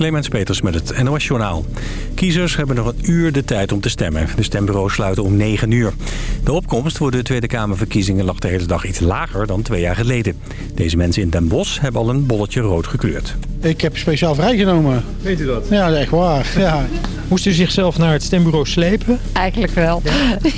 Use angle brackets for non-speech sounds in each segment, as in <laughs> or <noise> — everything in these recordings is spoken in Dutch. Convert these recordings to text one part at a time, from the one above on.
Clemens Peters met het NOS Journaal. Kiezers hebben nog een uur de tijd om te stemmen. De stembureaus sluiten om 9 uur. De opkomst voor de Tweede Kamerverkiezingen lag de hele dag iets lager dan twee jaar geleden. Deze mensen in Den Bosch hebben al een bolletje rood gekleurd. Ik heb speciaal vrijgenomen. Weet u dat? Ja, echt waar. Ja. Moest u zichzelf naar het stembureau slepen? Eigenlijk wel.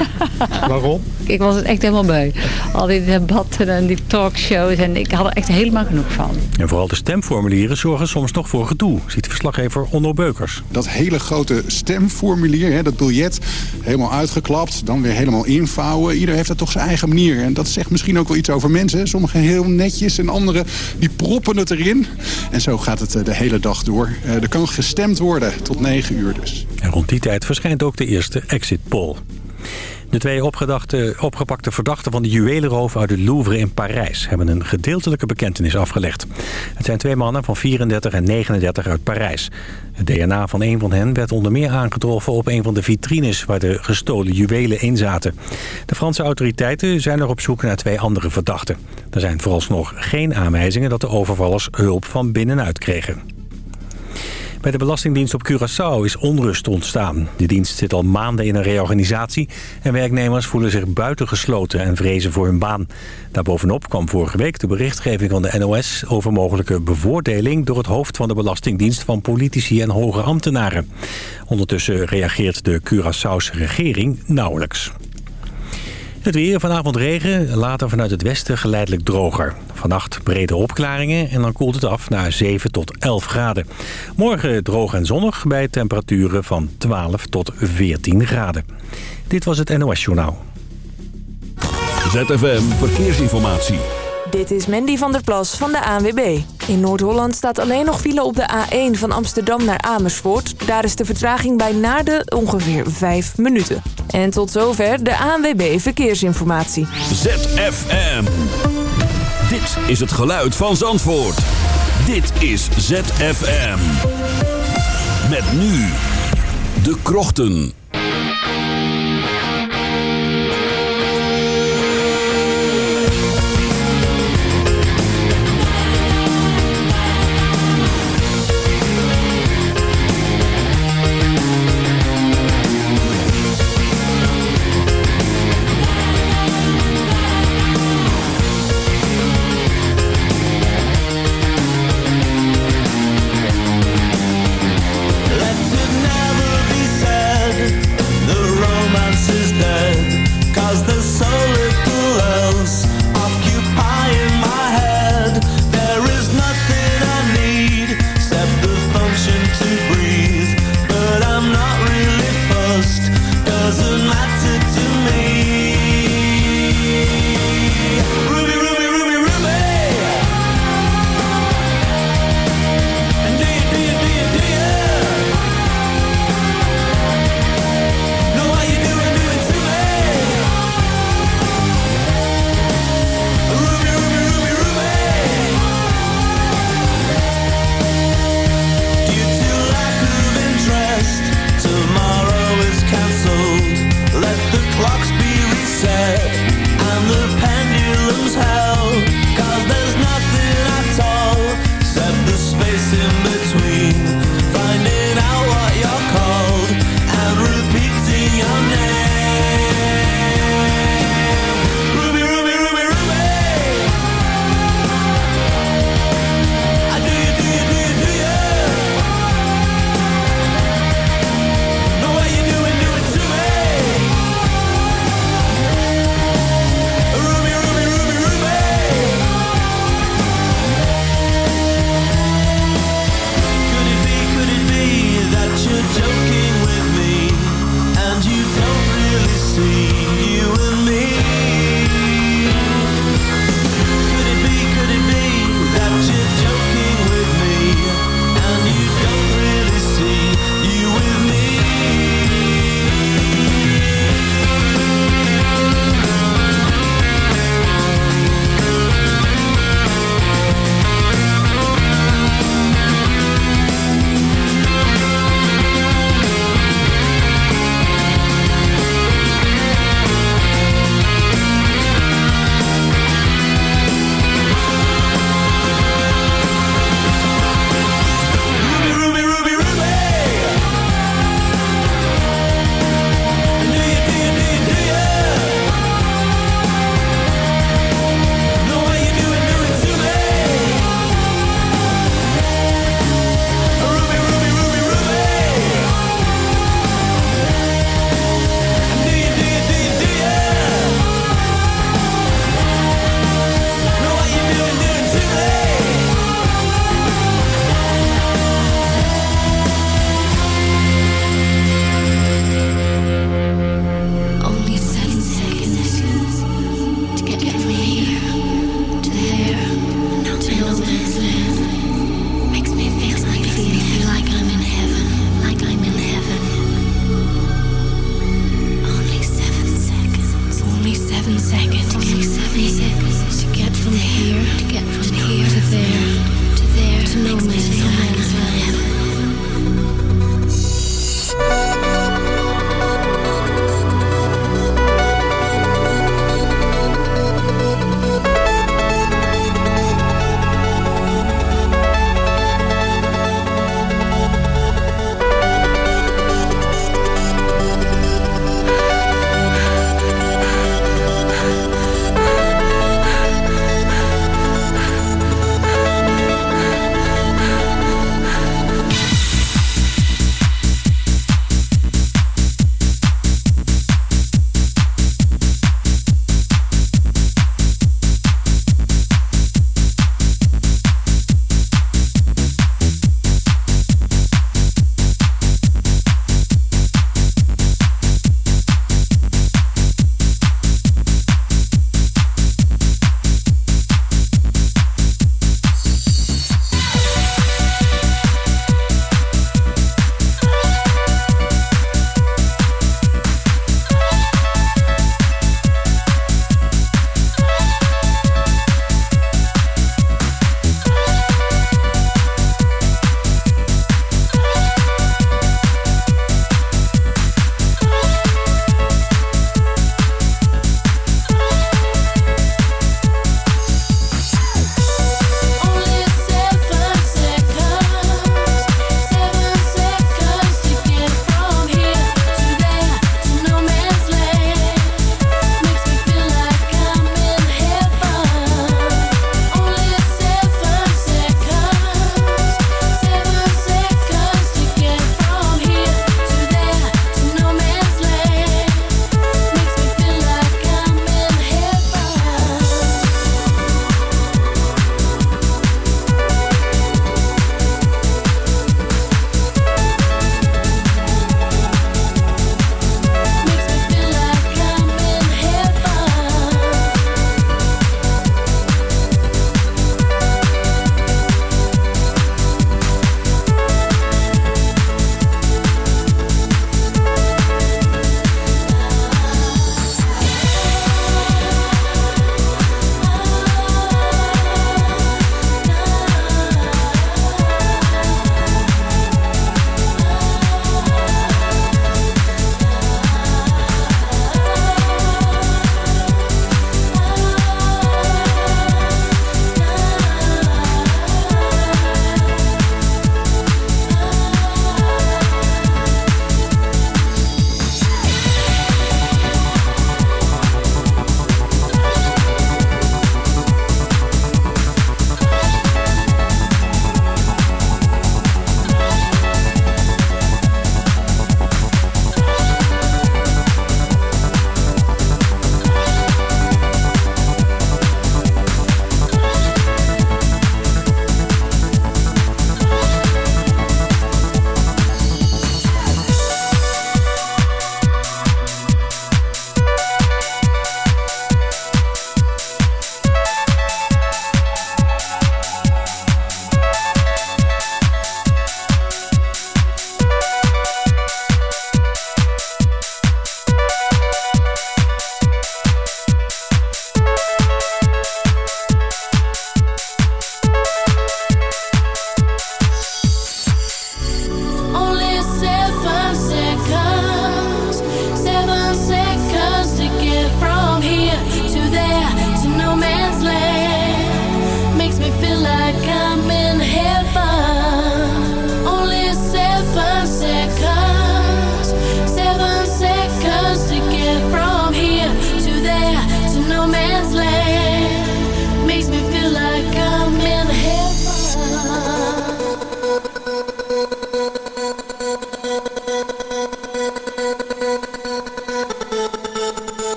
<laughs> Waarom? Ik was het echt helemaal beu. Al die debatten en die talkshows. En ik had er echt helemaal genoeg van. En vooral de stemformulieren zorgen soms nog voor gedoe, ziet verslaggever Onno Beukers. Dat hele grote stemformulier, hè, dat biljet, helemaal uitgeklapt, dan weer helemaal invouwen. Ieder heeft dat toch zijn eigen manier. En dat zegt misschien ook wel iets over mensen. Sommigen heel netjes en anderen die proppen het erin. En zo gaat het eh, de hele dag door. Eh, er kan gestemd worden, tot 9 uur dus. Rond die tijd verschijnt ook de eerste exit poll. De twee opgepakte verdachten van de juwelenroof uit het Louvre in Parijs... hebben een gedeeltelijke bekentenis afgelegd. Het zijn twee mannen van 34 en 39 uit Parijs. Het DNA van een van hen werd onder meer aangetroffen op een van de vitrines... waar de gestolen juwelen in zaten. De Franse autoriteiten zijn er op zoek naar twee andere verdachten. Er zijn vooralsnog geen aanwijzingen dat de overvallers hulp van binnenuit kregen. Bij de Belastingdienst op Curaçao is onrust ontstaan. De dienst zit al maanden in een reorganisatie... en werknemers voelen zich buitengesloten en vrezen voor hun baan. Daarbovenop kwam vorige week de berichtgeving van de NOS... over mogelijke bevoordeling door het hoofd van de Belastingdienst... van politici en hoge ambtenaren. Ondertussen reageert de Curaçaose regering nauwelijks. Het weer, vanavond regen, later vanuit het westen geleidelijk droger. Vannacht brede opklaringen en dan koelt het af naar 7 tot 11 graden. Morgen droog en zonnig bij temperaturen van 12 tot 14 graden. Dit was het NOS Journaal. ZFM Verkeersinformatie. Dit is Mandy van der Plas van de ANWB. In Noord-Holland staat alleen nog file op de A1 van Amsterdam naar Amersfoort. Daar is de vertraging bij Naarden ongeveer 5 minuten. En tot zover de ANWB Verkeersinformatie. ZFM. Dit is het geluid van Zandvoort. Dit is ZFM. Met nu de krochten.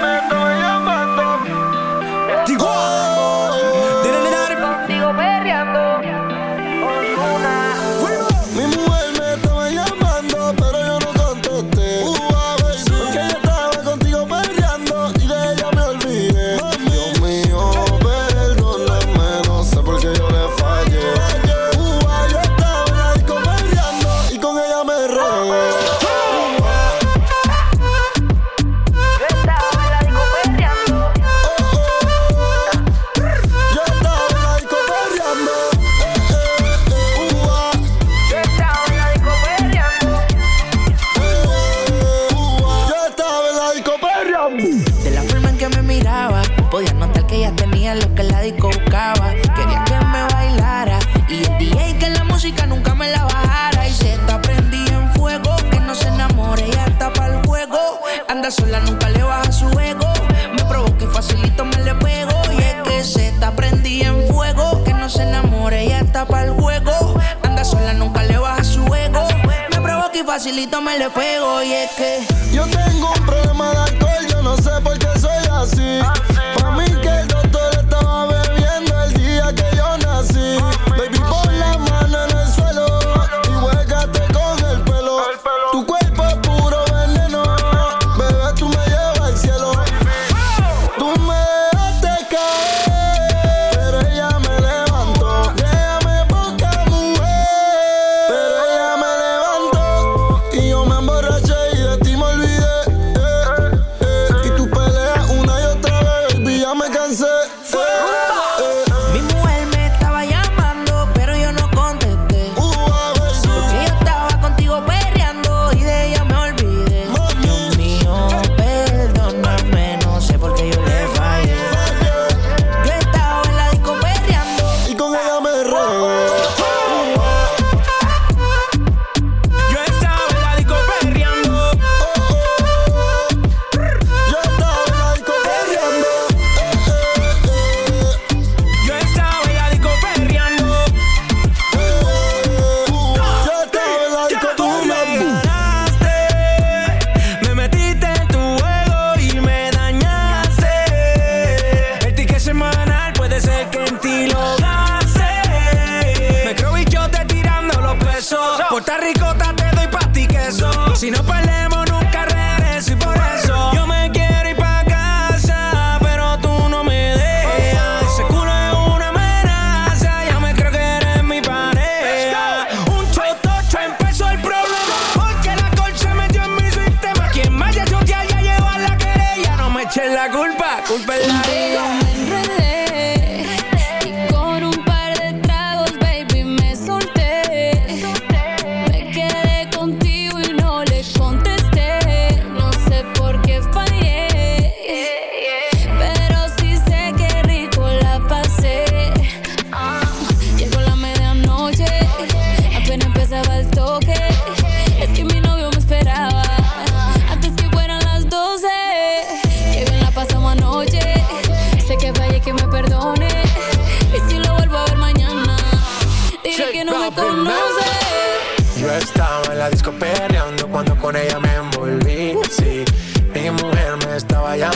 man, man, fuego y es que yo te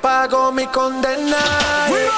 pago mi condena.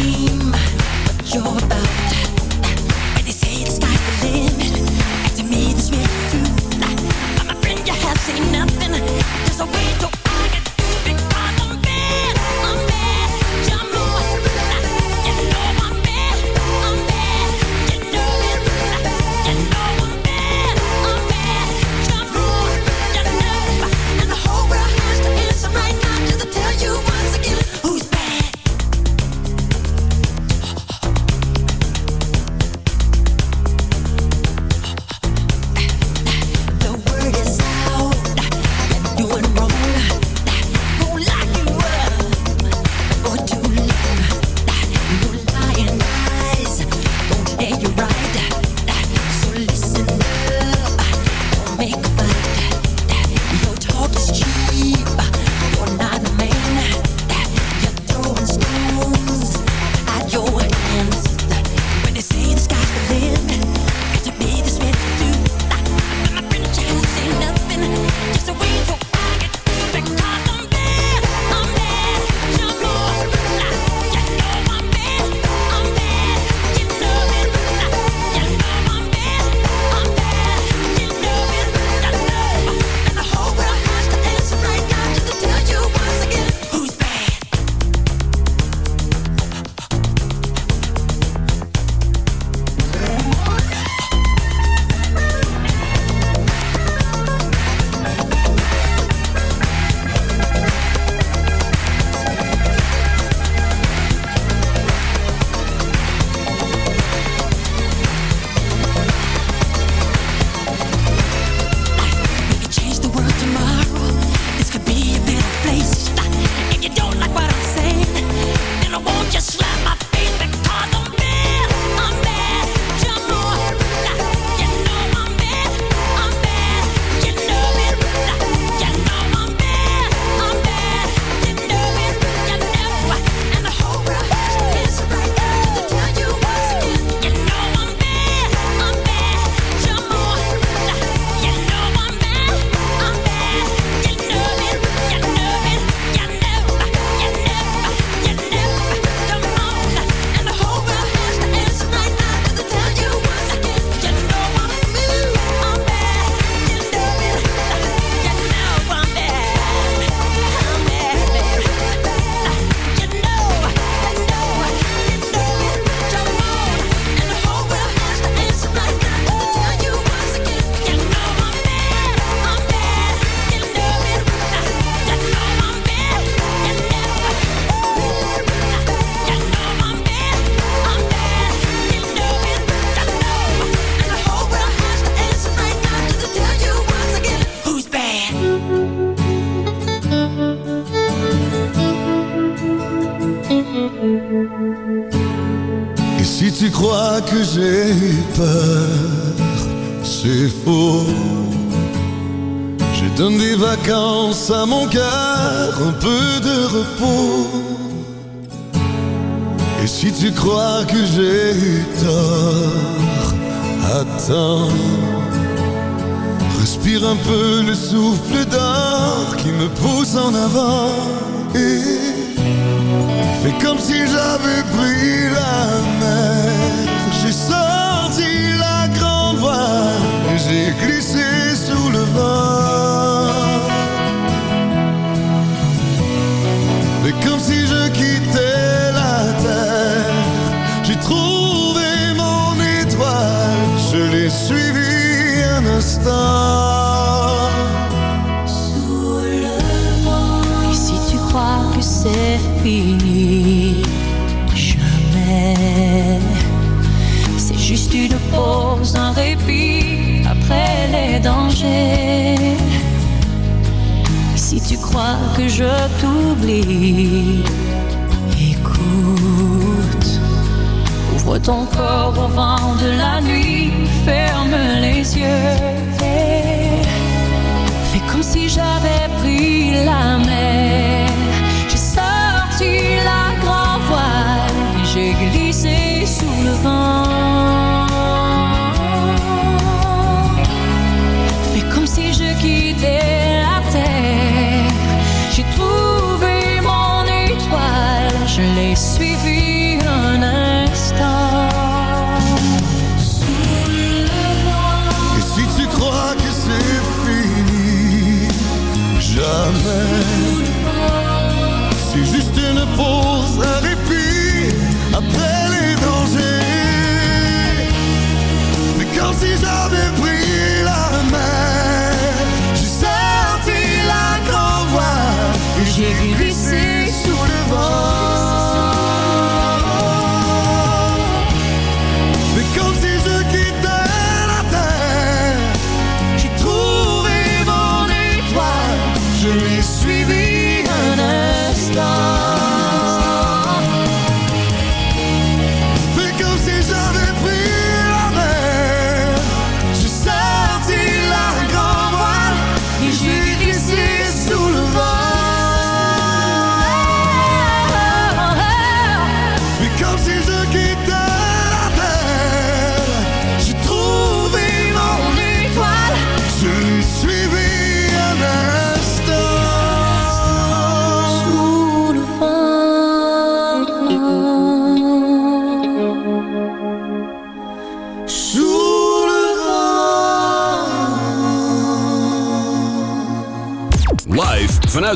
dream, but you're about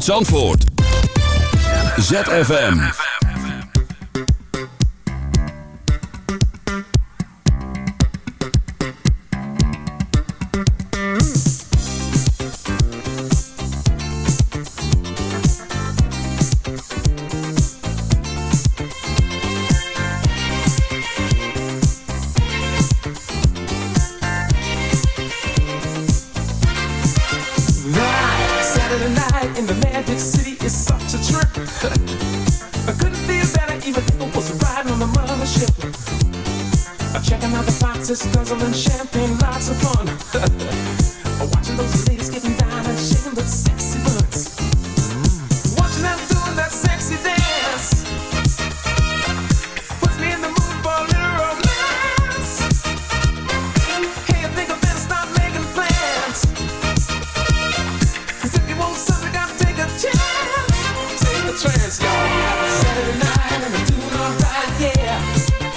Zandvoort. ZFM.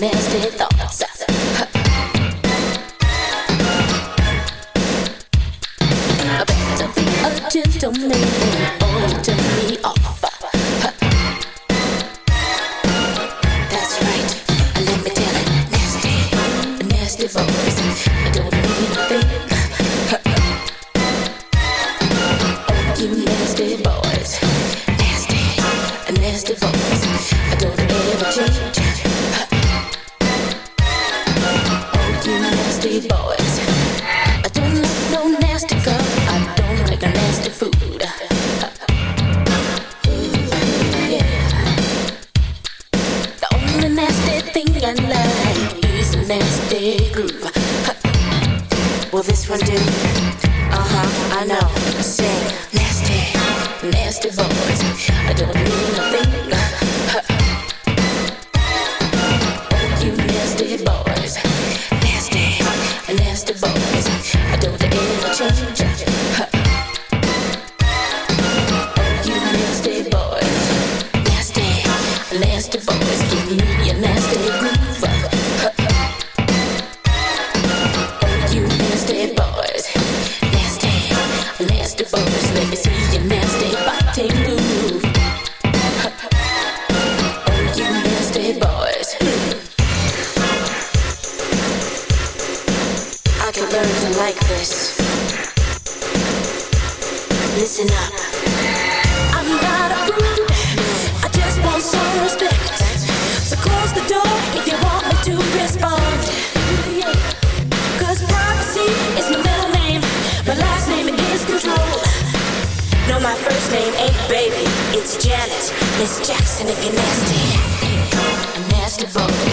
nasty thoughts. It's Janet, Miss Jackson if you're nasty. a nasty boy.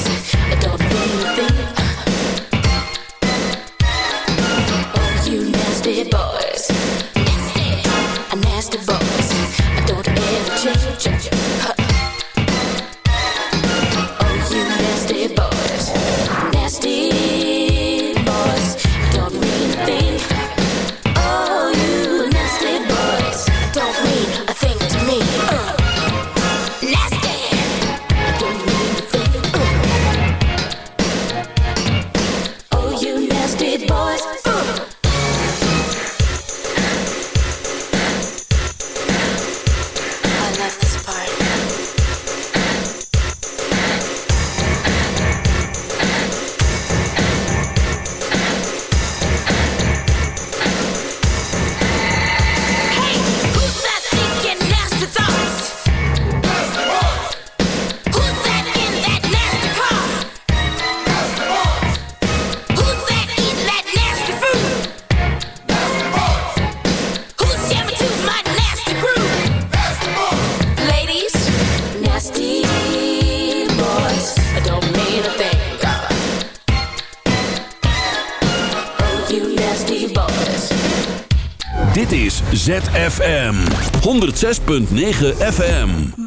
FM 106.9 FM.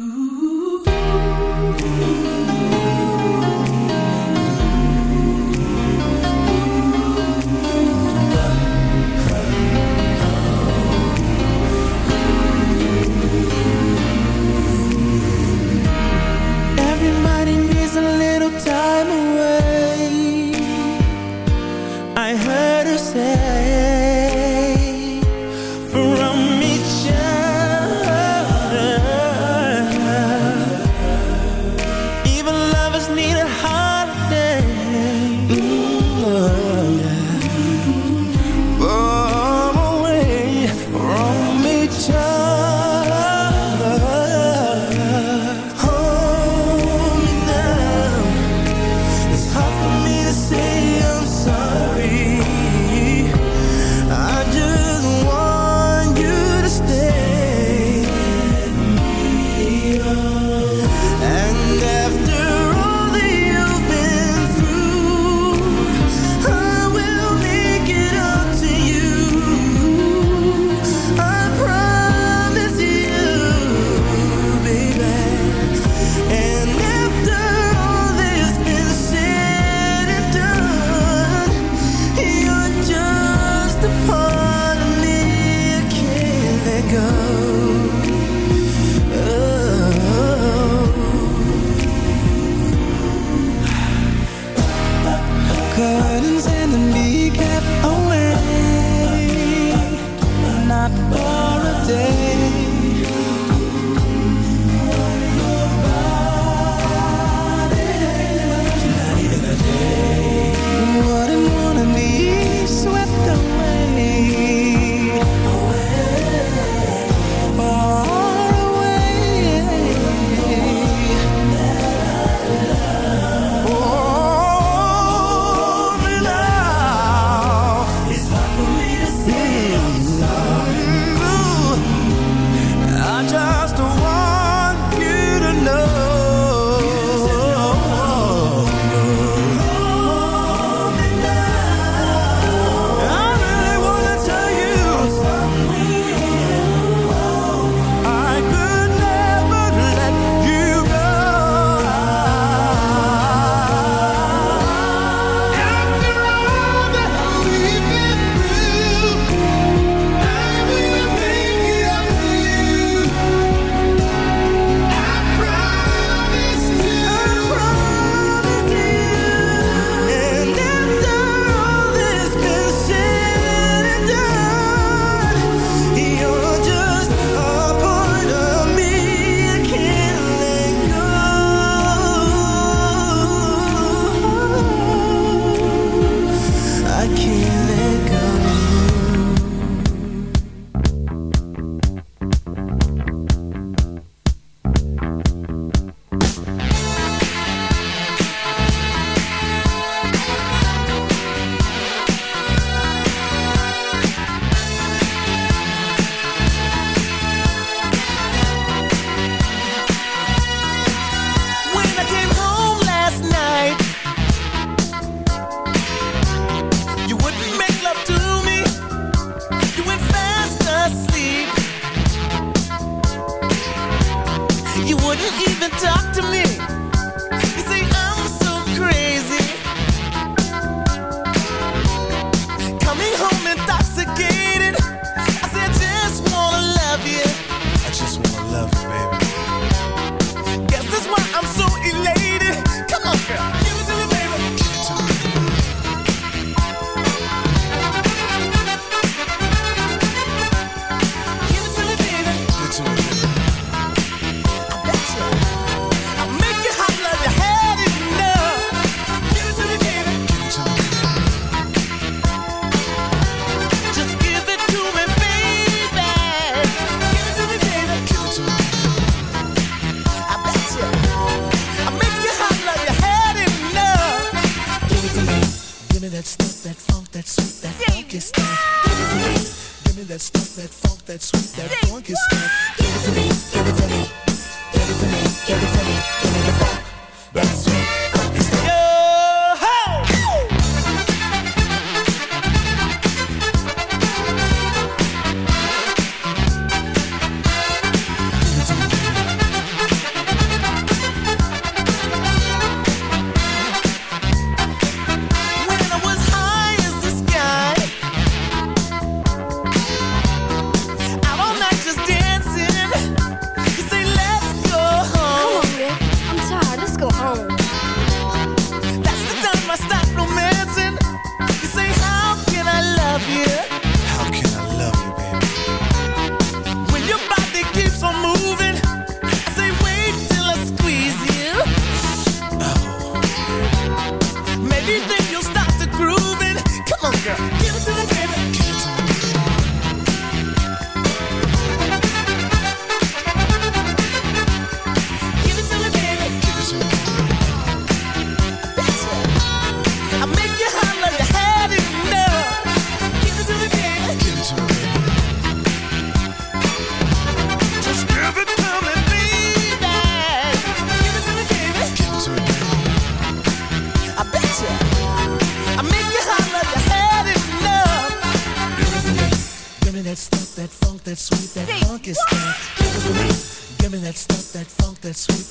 Sweet,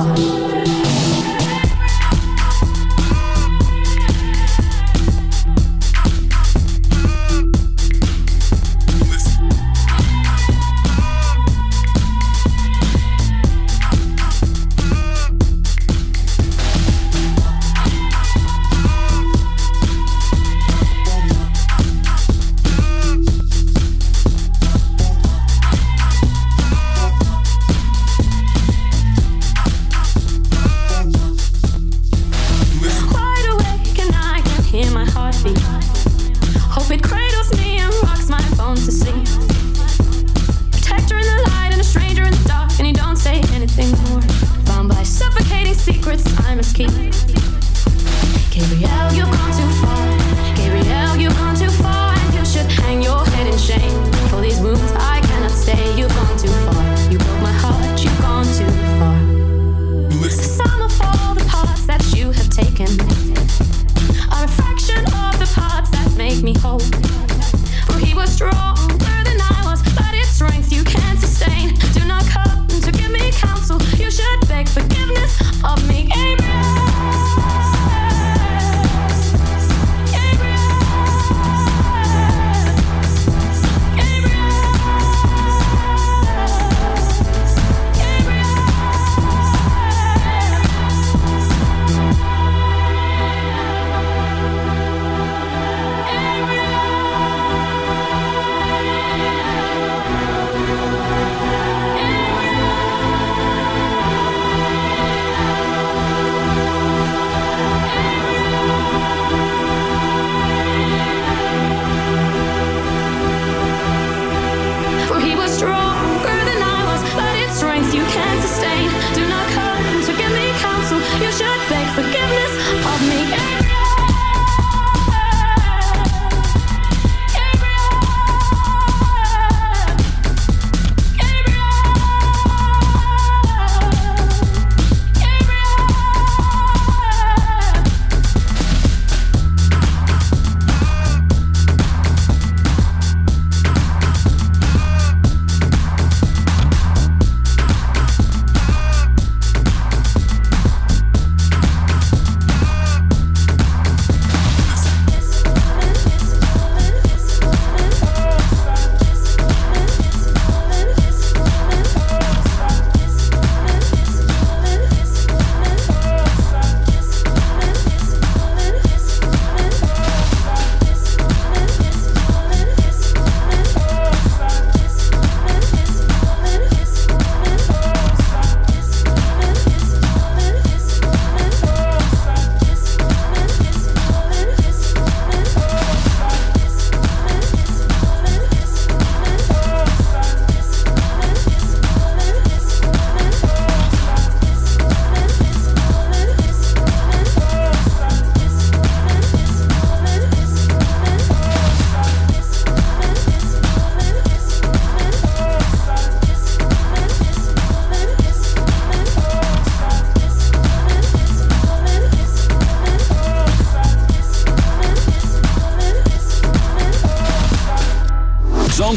Oh.